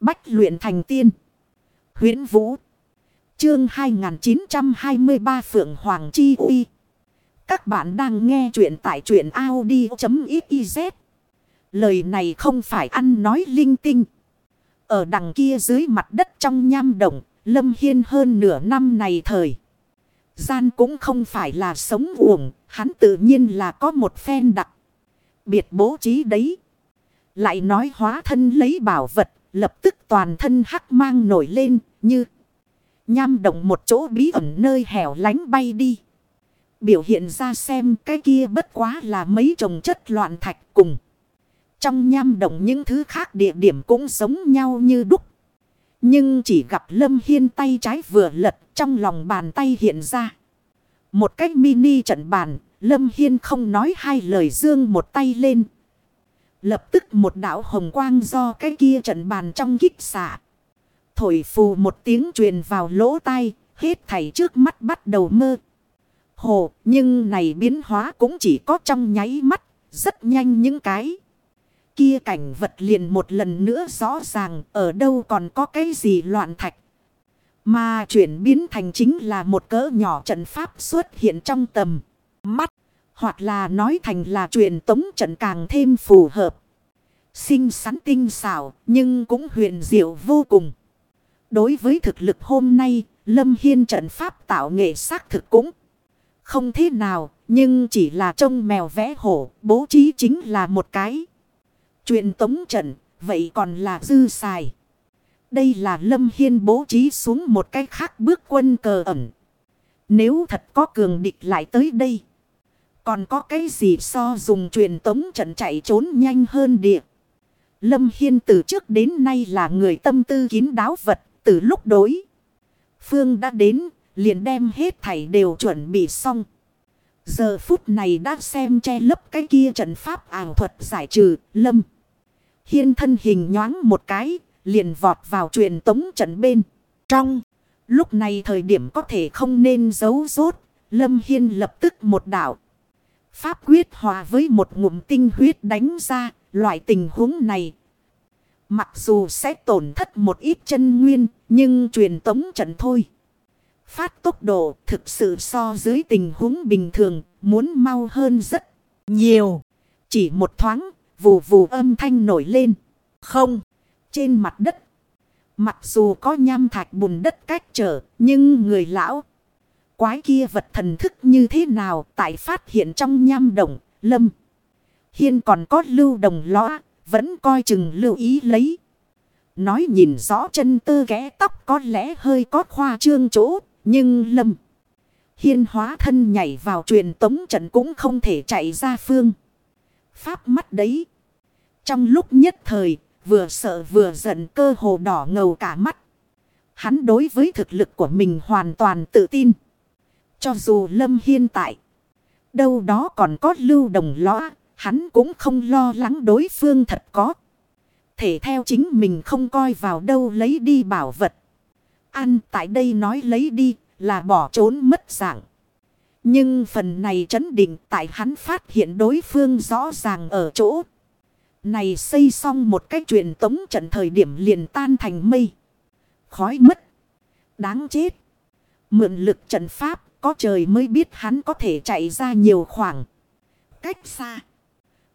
Bách luyện thành tiên. huyễn Vũ. Chương 2923 Phượng Hoàng Chi Uy. Các bạn đang nghe truyện tại truyện Audi.xyz. Lời này không phải ăn nói linh tinh. Ở đằng kia dưới mặt đất trong nham động, Lâm Hiên hơn nửa năm này thời. Gian cũng không phải là sống uổng, hắn tự nhiên là có một phen đặc. Biệt bố trí đấy. Lại nói hóa thân lấy bảo vật, lập tức toàn thân hắc mang nổi lên, như nham động một chỗ bí ẩn nơi hẻo lánh bay đi. Biểu hiện ra xem cái kia bất quá là mấy trồng chất loạn thạch cùng. Trong nham động những thứ khác địa điểm cũng giống nhau như đúc. Nhưng chỉ gặp Lâm Hiên tay trái vừa lật trong lòng bàn tay hiện ra. Một cách mini trận bàn, Lâm Hiên không nói hai lời dương một tay lên. Lập tức một đạo hồng quang do cái kia trận bàn trong kích xạ. Thổi phù một tiếng truyền vào lỗ tai, hết thảy trước mắt bắt đầu mơ. Hồ, nhưng này biến hóa cũng chỉ có trong nháy mắt, rất nhanh những cái. Kia cảnh vật liền một lần nữa rõ ràng, ở đâu còn có cái gì loạn thạch. Mà chuyển biến thành chính là một cỡ nhỏ trận pháp xuất hiện trong tầm mắt. Hoặc là nói thành là truyền tống trận càng thêm phù hợp. Xinh xắn tinh xảo nhưng cũng huyền diệu vô cùng. Đối với thực lực hôm nay, Lâm Hiên trận pháp tạo nghệ xác thực cũng không thế nào. Nhưng chỉ là trông mèo vẽ hổ, bố trí chính là một cái. Truyền tống trận, vậy còn là dư xài. Đây là Lâm Hiên bố trí xuống một cái khác bước quân cờ ẩn. Nếu thật có cường địch lại tới đây. Còn có cái gì so dùng truyền tống trận chạy trốn nhanh hơn địa. Lâm Hiên từ trước đến nay là người tâm tư kín đáo vật. Từ lúc đối. Phương đã đến. Liền đem hết thảy đều chuẩn bị xong. Giờ phút này đã xem che lấp cái kia trận pháp ảo thuật giải trừ. Lâm. Hiên thân hình nhoáng một cái. Liền vọt vào truyền tống trận bên. Trong. Lúc này thời điểm có thể không nên giấu rốt. Lâm Hiên lập tức một đạo. Pháp quyết hòa với một ngụm tinh huyết đánh ra, loại tình huống này. Mặc dù sẽ tổn thất một ít chân nguyên, nhưng truyền tống trận thôi. Phát tốc độ thực sự so dưới tình huống bình thường, muốn mau hơn rất nhiều. Chỉ một thoáng, vù vù âm thanh nổi lên. Không, trên mặt đất. Mặc dù có nham thạch bùn đất cách trở, nhưng người lão quái kia vật thần thức như thế nào tại phát hiện trong nham động, lâm. Hiên còn có lưu đồng lõa, vẫn coi chừng lưu ý lấy. Nói nhìn rõ chân tơ ghé tóc có lẽ hơi có khoa trương chỗ, nhưng lâm. Hiên hóa thân nhảy vào truyền tống trận cũng không thể chạy ra phương. Pháp mắt đấy. Trong lúc nhất thời, vừa sợ vừa giận cơ hồ đỏ ngầu cả mắt. Hắn đối với thực lực của mình hoàn toàn tự tin. Cho dù Lâm Hiên tại. Đâu đó còn có lưu đồng lõa. Hắn cũng không lo lắng đối phương thật có. Thể theo chính mình không coi vào đâu lấy đi bảo vật. Ăn tại đây nói lấy đi là bỏ trốn mất dạng. Nhưng phần này chấn định tại hắn phát hiện đối phương rõ ràng ở chỗ. Này xây xong một cái truyền tống trận thời điểm liền tan thành mây. Khói mất. Đáng chết. Mượn lực trận pháp có trời mới biết hắn có thể chạy ra nhiều khoảng. Cách xa.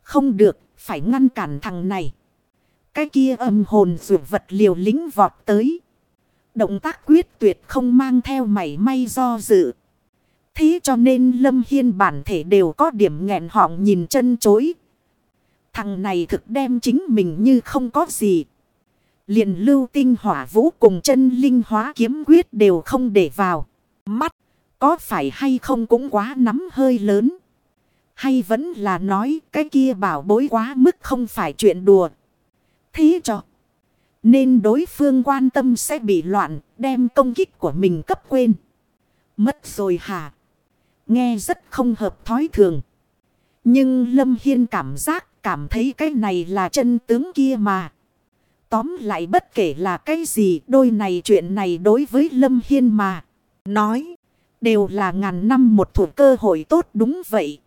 Không được, phải ngăn cản thằng này. Cái kia âm hồn rượu vật liều lính vọt tới. Động tác quyết tuyệt không mang theo mảy may do dự. Thế cho nên Lâm Hiên bản thể đều có điểm nghẹn họng nhìn chân chối. Thằng này thực đem chính mình như không có gì. liền lưu tinh hỏa vũ cùng chân linh hóa kiếm quyết đều không để vào. Mắt. Có phải hay không cũng quá nắm hơi lớn. Hay vẫn là nói cái kia bảo bối quá mức không phải chuyện đùa. Thế cho. Nên đối phương quan tâm sẽ bị loạn, đem công kích của mình cấp quên. Mất rồi hả? Nghe rất không hợp thói thường. Nhưng Lâm Hiên cảm giác, cảm thấy cái này là chân tướng kia mà. Tóm lại bất kể là cái gì, đôi này chuyện này đối với Lâm Hiên mà. Nói. Đều là ngàn năm một thủ cơ hội tốt đúng vậy.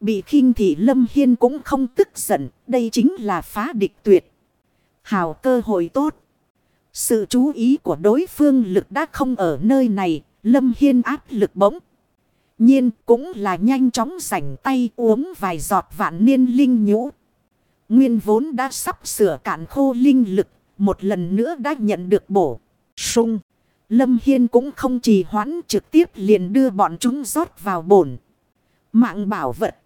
Bị khinh thị Lâm Hiên cũng không tức giận. Đây chính là phá địch tuyệt. Hào cơ hội tốt. Sự chú ý của đối phương lực đã không ở nơi này. Lâm Hiên áp lực bỗng. Nhiên cũng là nhanh chóng rảnh tay uống vài giọt vạn niên linh nhũ. Nguyên vốn đã sắp sửa cạn khô linh lực. Một lần nữa đã nhận được bổ. sung. Lâm Hiên cũng không trì hoãn trực tiếp liền đưa bọn chúng rót vào bổn. Mạng bảo vật.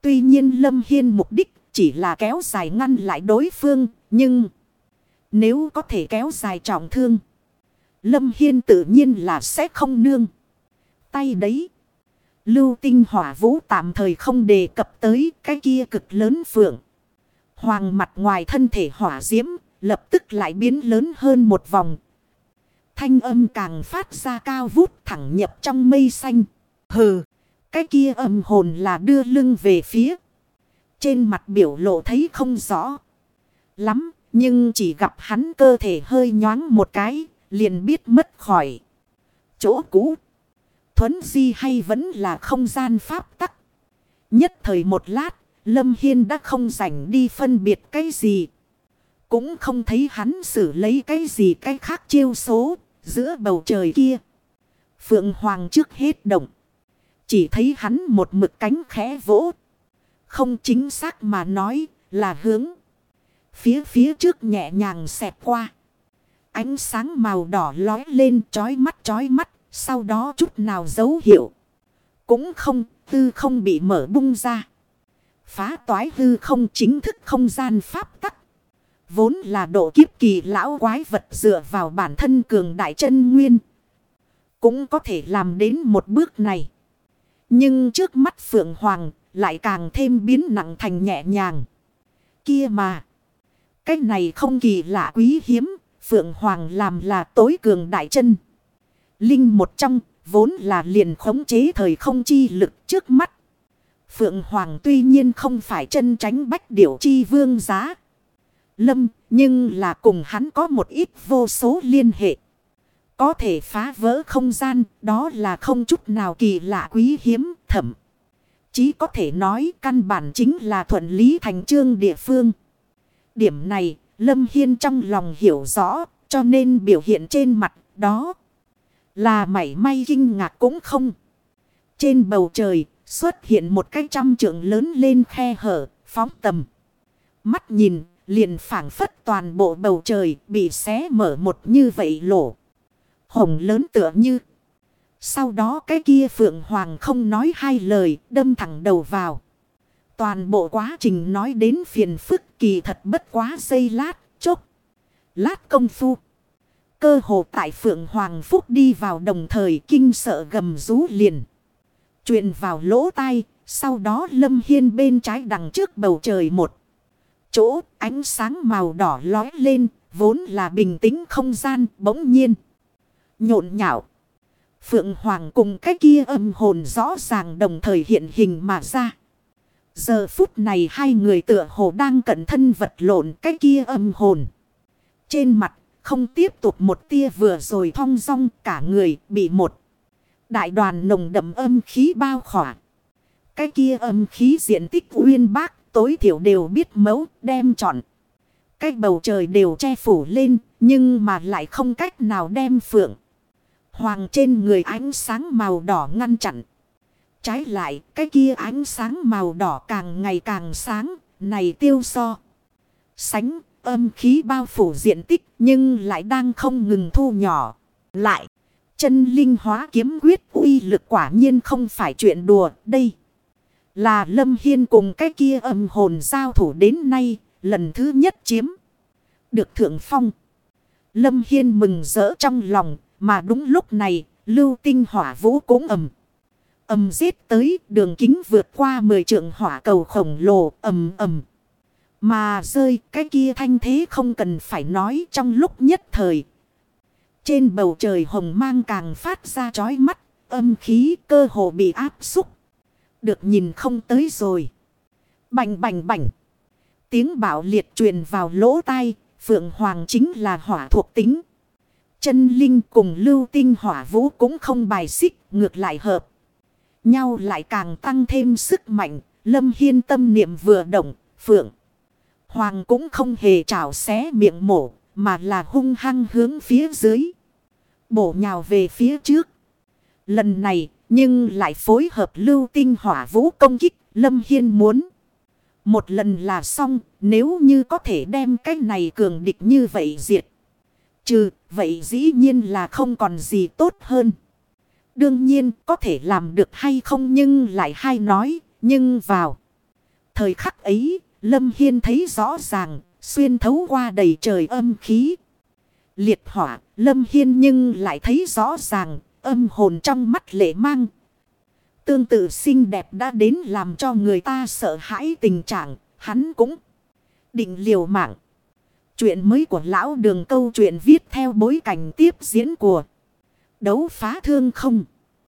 Tuy nhiên Lâm Hiên mục đích chỉ là kéo dài ngăn lại đối phương. Nhưng nếu có thể kéo dài trọng thương. Lâm Hiên tự nhiên là sẽ không nương. Tay đấy. Lưu tinh hỏa vũ tạm thời không đề cập tới cái kia cực lớn phượng. Hoàng mặt ngoài thân thể hỏa diễm lập tức lại biến lớn hơn một vòng. Thanh âm càng phát ra cao vút thẳng nhập trong mây xanh. Hừ, cái kia âm hồn là đưa lưng về phía. Trên mặt biểu lộ thấy không rõ lắm, nhưng chỉ gặp hắn cơ thể hơi nhoáng một cái, liền biết mất khỏi. Chỗ cũ, thuấn di hay vẫn là không gian pháp tắc. Nhất thời một lát, Lâm Hiên đã không rảnh đi phân biệt cái gì. Cũng không thấy hắn xử lấy cái gì cái khác chiêu số giữa bầu trời kia. Phượng Hoàng trước hết động. Chỉ thấy hắn một mực cánh khẽ vỗ. Không chính xác mà nói là hướng. Phía phía trước nhẹ nhàng xẹp qua. Ánh sáng màu đỏ lói lên chói mắt chói mắt. Sau đó chút nào dấu hiệu. Cũng không, tư không bị mở bung ra. Phá toái hư không chính thức không gian pháp tắc. Vốn là độ kiếp kỳ lão quái vật dựa vào bản thân cường đại chân nguyên. Cũng có thể làm đến một bước này. Nhưng trước mắt Phượng Hoàng lại càng thêm biến nặng thành nhẹ nhàng. Kia mà. Cái này không kỳ lạ quý hiếm. Phượng Hoàng làm là tối cường đại chân. Linh một trong vốn là liền khống chế thời không chi lực trước mắt. Phượng Hoàng tuy nhiên không phải chân tránh bách điểu chi vương giá. Lâm, nhưng là cùng hắn có một ít vô số liên hệ. Có thể phá vỡ không gian, đó là không chút nào kỳ lạ quý hiếm thẩm. Chí có thể nói căn bản chính là thuận lý thành trương địa phương. Điểm này, Lâm Hiên trong lòng hiểu rõ, cho nên biểu hiện trên mặt đó là mảy may kinh ngạc cũng không. Trên bầu trời, xuất hiện một cái trăm trượng lớn lên khe hở, phóng tầm. Mắt nhìn liền phảng phất toàn bộ bầu trời bị xé mở một như vậy lỗ. Hồng lớn tựa như. Sau đó cái kia Phượng Hoàng không nói hai lời đâm thẳng đầu vào. Toàn bộ quá trình nói đến phiền phức kỳ thật bất quá giây lát, chốc. Lát công phu. Cơ hồ tại Phượng Hoàng Phúc đi vào đồng thời kinh sợ gầm rú liền. Chuyện vào lỗ tai, sau đó Lâm Hiên bên trái đằng trước bầu trời một. Chỗ ánh sáng màu đỏ lói lên, vốn là bình tĩnh không gian bỗng nhiên. Nhộn nhạo. Phượng Hoàng cùng cái kia âm hồn rõ ràng đồng thời hiện hình mà ra. Giờ phút này hai người tựa hồ đang cẩn thân vật lộn cái kia âm hồn. Trên mặt không tiếp tục một tia vừa rồi thong dong cả người bị một. Đại đoàn nồng đậm âm khí bao khỏa. Cái kia âm khí diện tích uyên bác tối thiểu đều biết mấu đem chọn. Cái bầu trời đều che phủ lên nhưng mà lại không cách nào đem phượng. Hoàng trên người ánh sáng màu đỏ ngăn chặn. Trái lại cái kia ánh sáng màu đỏ càng ngày càng sáng này tiêu so. Sánh âm khí bao phủ diện tích nhưng lại đang không ngừng thu nhỏ. Lại, chân linh hóa kiếm quyết uy lực quả nhiên không phải chuyện đùa đây. Là Lâm Hiên cùng cái kia âm hồn giao thủ đến nay, lần thứ nhất chiếm. Được thượng phong. Lâm Hiên mừng rỡ trong lòng, mà đúng lúc này, lưu tinh hỏa vũ cũng ầm. ầm giết tới đường kính vượt qua 10 trượng hỏa cầu khổng lồ ầm ầm. Mà rơi cái kia thanh thế không cần phải nói trong lúc nhất thời. Trên bầu trời hồng mang càng phát ra chói mắt, âm khí cơ hồ bị áp xúc. Được nhìn không tới rồi. Bành bành bành. Tiếng bảo liệt truyền vào lỗ tai, Phượng Hoàng chính là hỏa thuộc tính. Chân linh cùng lưu tinh hỏa vũ cũng không bài xích, ngược lại hợp. Nhau lại càng tăng thêm sức mạnh, lâm hiên tâm niệm vừa động, Phượng. Hoàng cũng không hề trào xé miệng mổ, mà là hung hăng hướng phía dưới. Bổ nhào về phía trước. Lần này, nhưng lại phối hợp lưu tinh hỏa vũ công kích, Lâm Hiên muốn. Một lần là xong, nếu như có thể đem cái này cường địch như vậy diệt. Trừ, vậy dĩ nhiên là không còn gì tốt hơn. Đương nhiên có thể làm được hay không nhưng lại hay nói, nhưng vào. Thời khắc ấy, Lâm Hiên thấy rõ ràng, xuyên thấu qua đầy trời âm khí. Liệt hỏa, Lâm Hiên nhưng lại thấy rõ ràng, âm hồn trong mắt lệ mang. Tương tự xinh đẹp đã đến làm cho người ta sợ hãi tình trạng, hắn cũng định liều mạng. Chuyện mới của lão đường câu chuyện viết theo bối cảnh tiếp diễn của đấu phá thương không.